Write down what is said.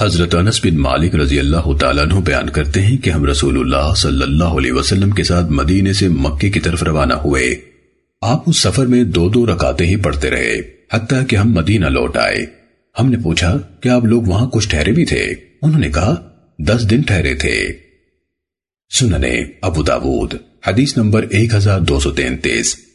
حضرت انس بن مالک رضی اللہ تعالیٰ عنہ بیان کرتے ہیں کہ ہم رسول اللہ صلی اللہ علیہ وسلم کے ساتھ مدینے سے مکے کی طرف روانہ ہوئے۔ آپ اس سفر میں دو دو رکاتے ہی پڑھتے رہے، حتیٰ کہ ہم مدینہ لوٹ آئے۔ ہم نے پوچھا کہ آپ لوگ وہاں کچھ ٹھہرے بھی تھے؟ انہوں نے کہا، دس دن ٹھہرے تھے۔ سننے ابو داود، حدیث نمبر ایک ہزار دو سو تینتیس۔